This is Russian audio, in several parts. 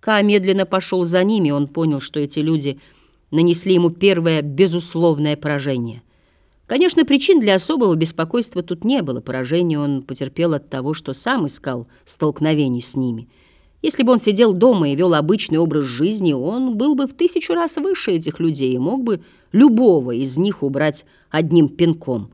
Ка медленно пошел за ними, он понял, что эти люди нанесли ему первое безусловное поражение. Конечно, причин для особого беспокойства тут не было. Поражение он потерпел от того, что сам искал столкновений с ними. Если бы он сидел дома и вел обычный образ жизни, он был бы в тысячу раз выше этих людей и мог бы любого из них убрать одним пинком.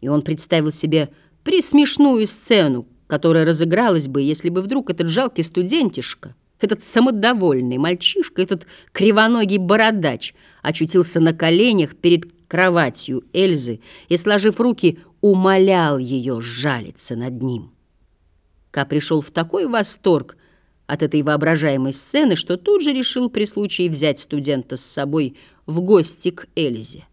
И он представил себе присмешную сцену, которая разыгралась бы, если бы вдруг этот жалкий студентишка этот самодовольный мальчишка, этот кривоногий бородач очутился на коленях перед кроватью Эльзы и, сложив руки, умолял ее сжалиться над ним. Ка пришел в такой восторг от этой воображаемой сцены, что тут же решил при случае взять студента с собой в гости к Эльзе.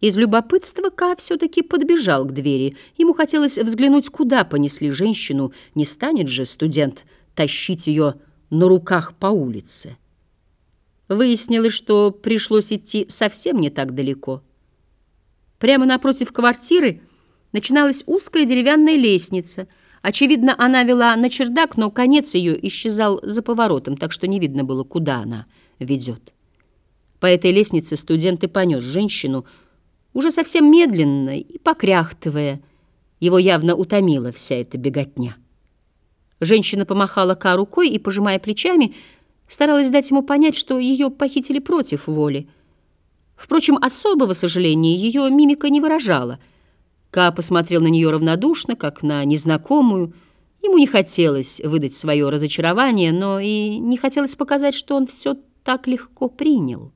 Из любопытства Ка все-таки подбежал к двери. Ему хотелось взглянуть, куда понесли женщину. Не станет же студент тащить ее на руках по улице. Выяснилось, что пришлось идти совсем не так далеко. Прямо напротив квартиры начиналась узкая деревянная лестница. Очевидно, она вела на чердак, но конец ее исчезал за поворотом, так что не видно было, куда она ведет. По этой лестнице студент и понес женщину, уже совсем медленно и покряхтывая. Его явно утомила вся эта беготня. Женщина помахала Ка рукой и, пожимая плечами, старалась дать ему понять, что ее похитили против воли. Впрочем, особого сожаления ее мимика не выражала. Ка посмотрел на нее равнодушно, как на незнакомую. Ему не хотелось выдать свое разочарование, но и не хотелось показать, что он все так легко принял.